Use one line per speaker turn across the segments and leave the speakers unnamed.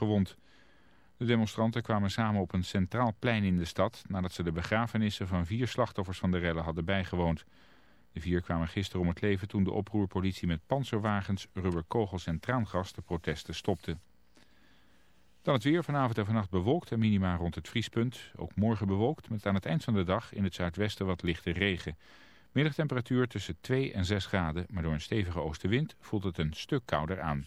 gewond. De demonstranten kwamen samen op een centraal plein in de stad... nadat ze de begrafenissen van vier slachtoffers van de rellen hadden bijgewoond. De vier kwamen gisteren om het leven toen de oproerpolitie met panzerwagens, rubberkogels en traangas de protesten stopte. Dan het weer, vanavond en vannacht bewolkt en minima rond het vriespunt. Ook morgen bewolkt, met aan het eind van de dag in het zuidwesten wat lichte regen. Middagtemperatuur tussen 2 en 6 graden, maar door een stevige oostenwind voelt het een stuk kouder aan.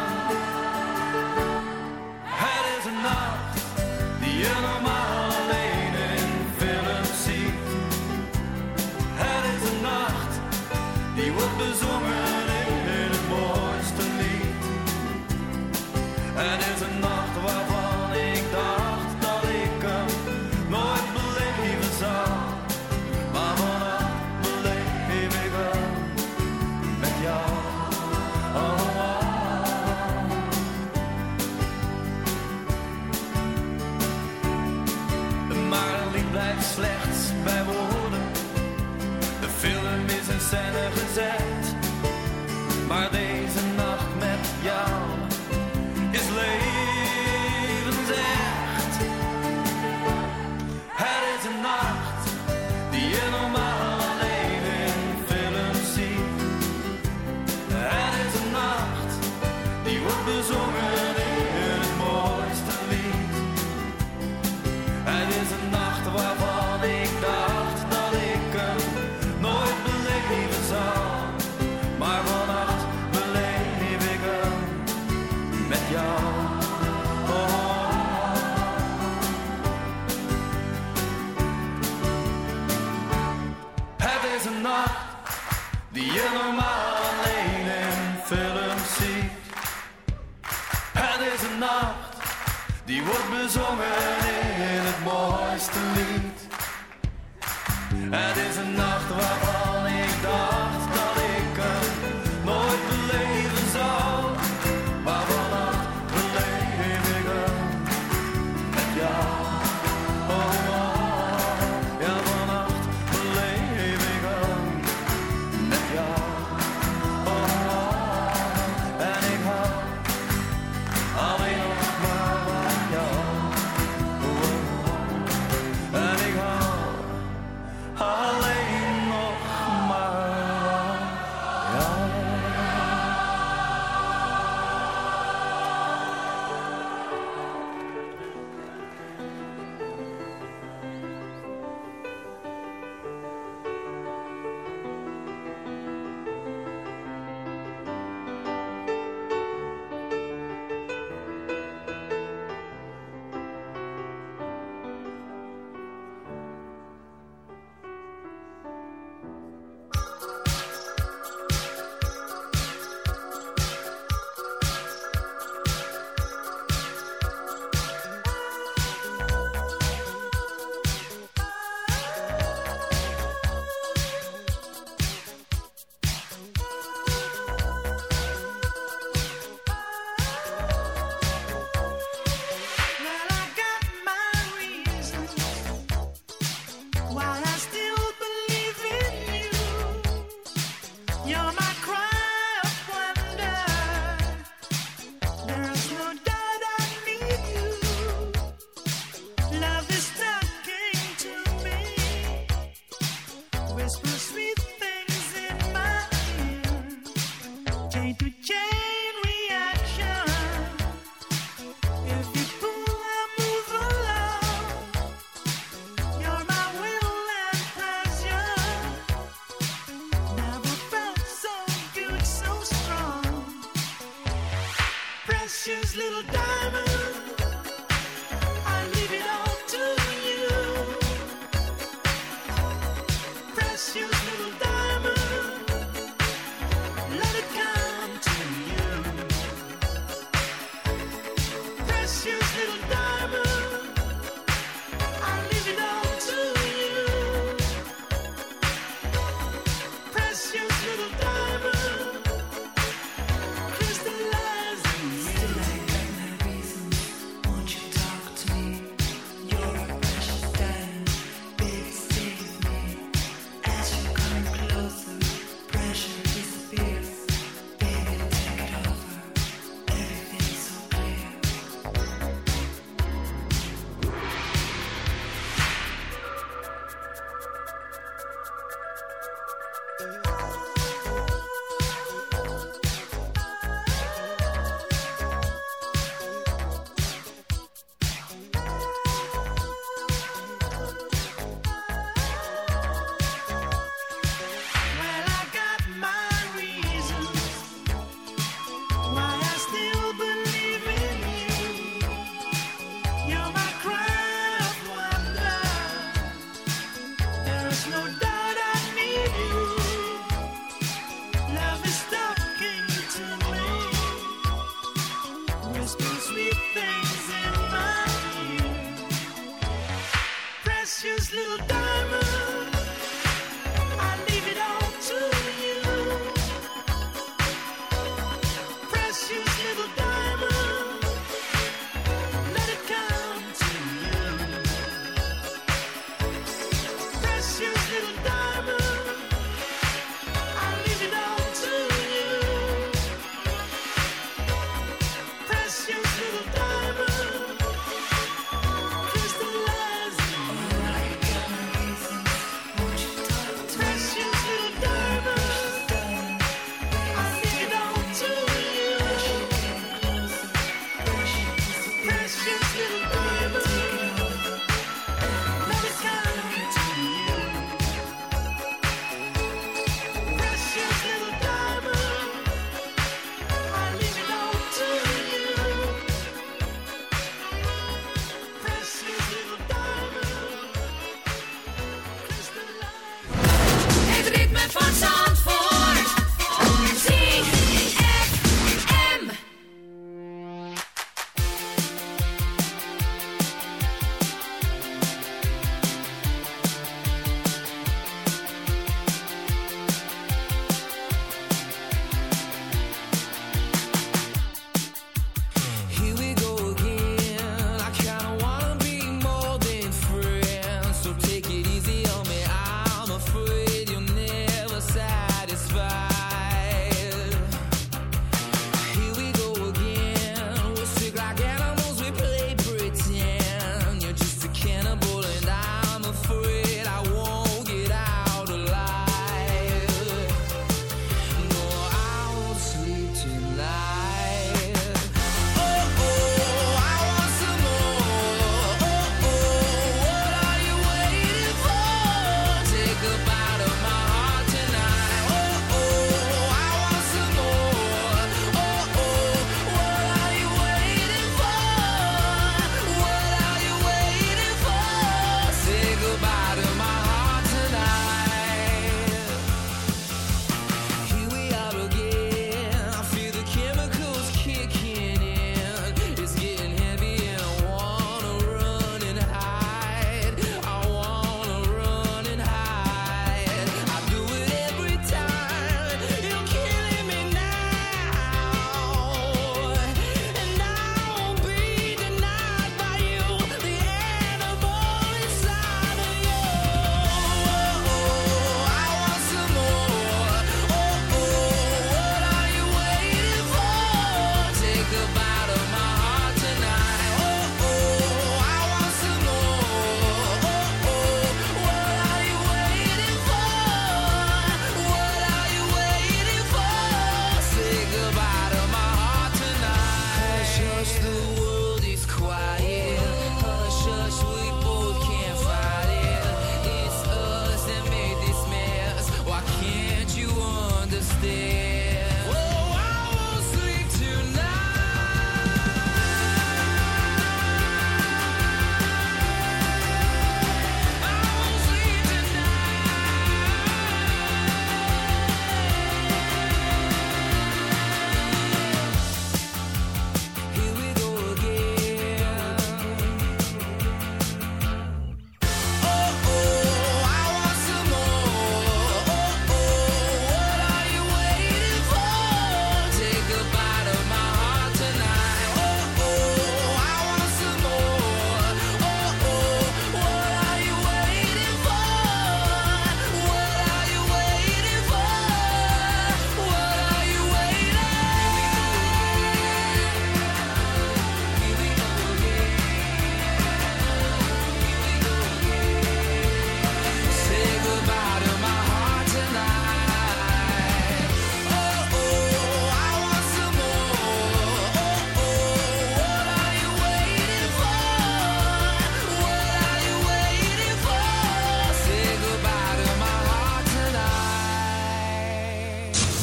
Het is een nacht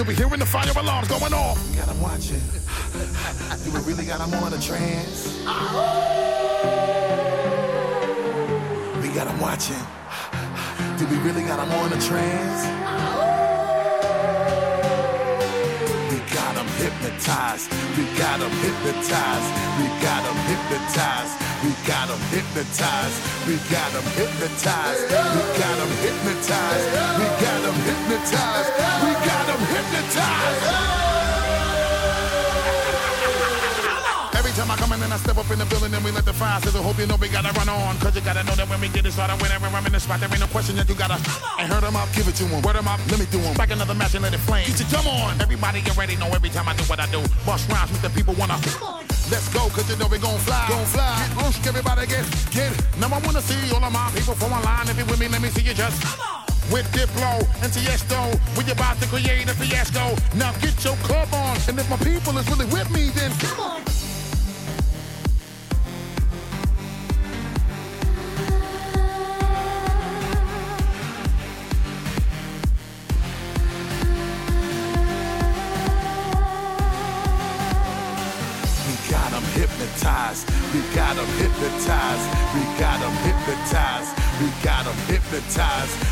Till we hearing the fire alarms going off. We got 'em watching. We really got 'em on a trance? We got 'em watching. Do we really got 'em on a trance? We got hypnotized. We got 'em hypnotized. We got 'em hypnotized. We got 'em hypnotized. We got 'em hypnotized. We got 'em hypnotized. We got 'em hypnotized. We got 'em hypnotized. Every time I come in and I step up in the building and we let the fire sizzle. Hope you know we gotta run on. Cause you gotta know that when we get it started, whenever I'm in the spot, there ain't no question that you gotta. I heard 'em up, give it to 'em. Word 'em up, let me do 'em. Back another match and let it flame. Get your come on. Everybody get ready, know every time I do what I do. Bust rhymes, make the people wanna. Let's go, cause you know we gon' fly. Gon' fly. Get loose, everybody get, get. Now I wanna see all of my people from online. If you with me, let me see you just. With Diplo and Tiesto, we about to create a fiasco. Now get your club on, and if my people is really with me, then come on. We got 'em hypnotized. We got 'em hypnotized. We got 'em hypnotized. We got 'em hypnotized.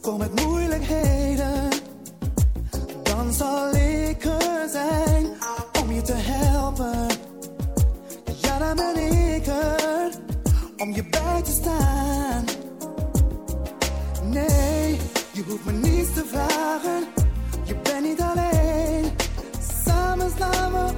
Kom
met moeilijkheden, dan zal ik er zijn om je te helpen. Ja, dan ben ik er om je bij te staan. Nee, je hoeft me niets te vragen. Je bent niet alleen. Samen slaan we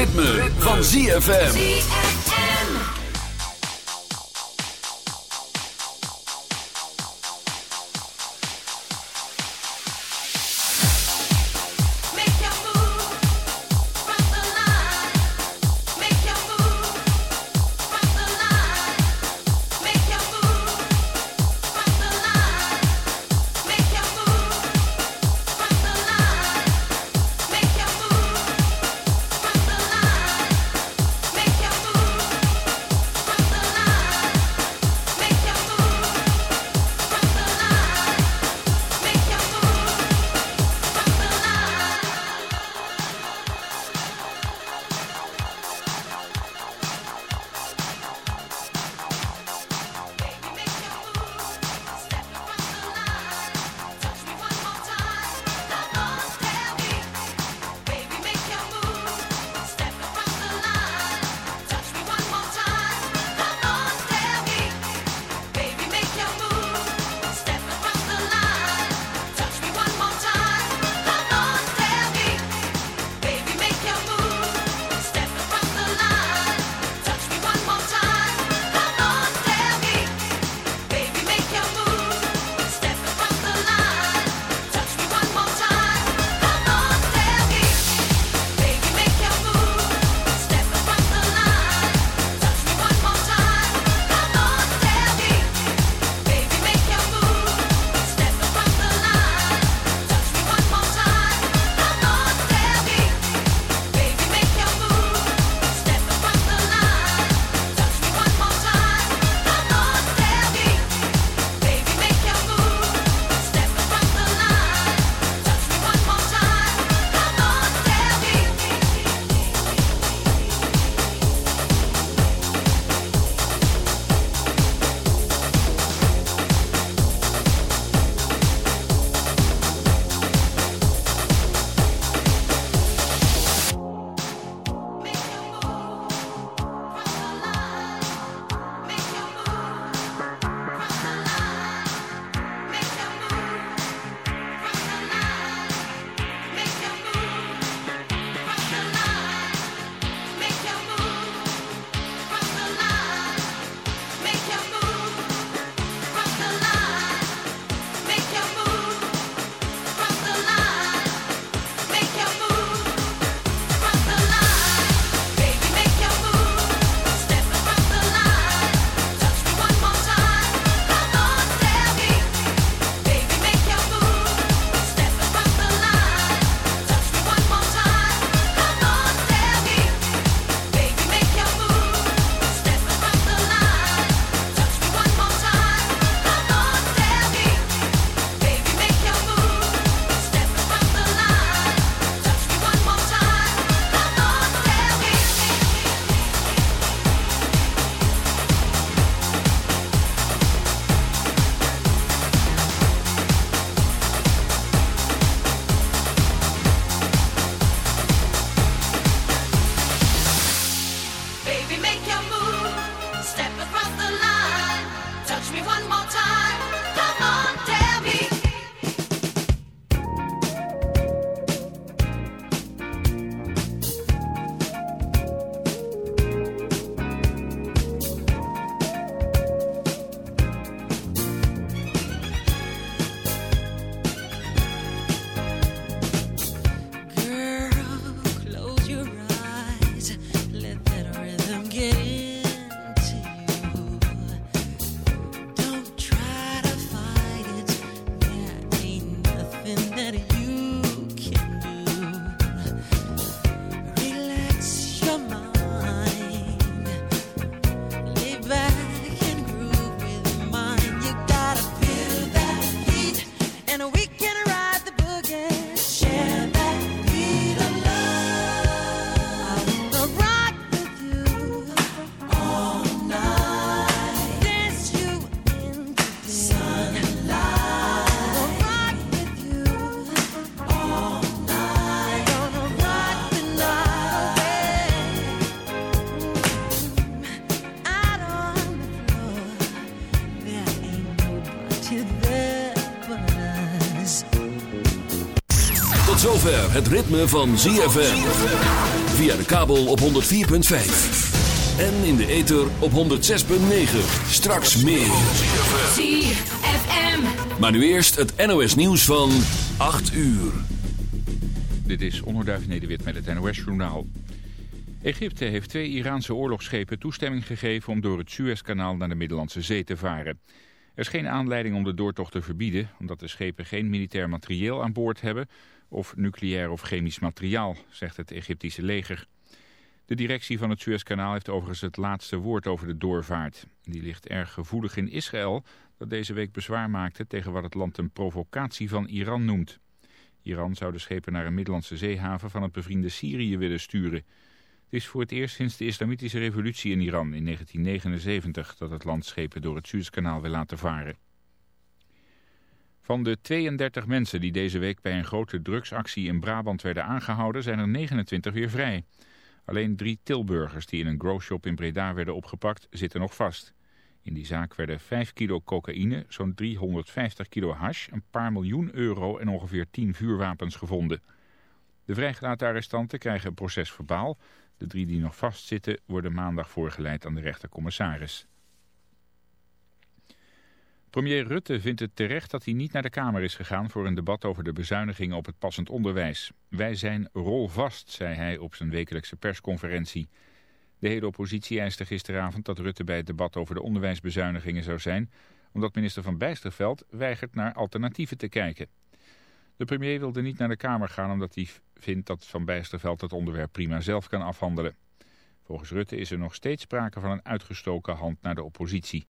Ritme, van ZFM. Zover het ritme van ZFM. Via de kabel op 104.5. En in de ether op 106.9. Straks meer.
ZFM.
Maar nu eerst het NOS nieuws van 8 uur.
Dit is Onderduif Nederwit met het NOS-journaal. Egypte heeft twee Iraanse oorlogsschepen toestemming gegeven om door het Suezkanaal naar de Middellandse Zee te varen. Er is geen aanleiding om de doortocht te verbieden, omdat de schepen geen militair materieel aan boord hebben of nucleair of chemisch materiaal, zegt het Egyptische leger. De directie van het Suezkanaal heeft overigens het laatste woord over de doorvaart. Die ligt erg gevoelig in Israël, dat deze week bezwaar maakte tegen wat het land een provocatie van Iran noemt. Iran zou de schepen naar een Middellandse zeehaven van het bevriende Syrië willen sturen. Het is voor het eerst sinds de islamitische revolutie in Iran in 1979 dat het land schepen door het Suezkanaal wil laten varen. Van de 32 mensen die deze week bij een grote drugsactie in Brabant werden aangehouden zijn er 29 weer vrij. Alleen drie Tilburgers die in een growshop in Breda werden opgepakt zitten nog vast. In die zaak werden 5 kilo cocaïne, zo'n 350 kilo hash, een paar miljoen euro en ongeveer 10 vuurwapens gevonden. De vrijgelaten arrestanten krijgen een proces verbaal. De drie die nog vastzitten worden maandag voorgeleid aan de rechtercommissaris. Premier Rutte vindt het terecht dat hij niet naar de Kamer is gegaan voor een debat over de bezuinigingen op het passend onderwijs. Wij zijn rolvast, zei hij op zijn wekelijkse persconferentie. De hele oppositie eiste gisteravond dat Rutte bij het debat over de onderwijsbezuinigingen zou zijn, omdat minister Van Bijsterveld weigert naar alternatieven te kijken. De premier wilde niet naar de Kamer gaan omdat hij vindt dat Van Bijsterveld het onderwerp prima zelf kan afhandelen. Volgens Rutte is er nog steeds sprake van een uitgestoken hand naar de oppositie.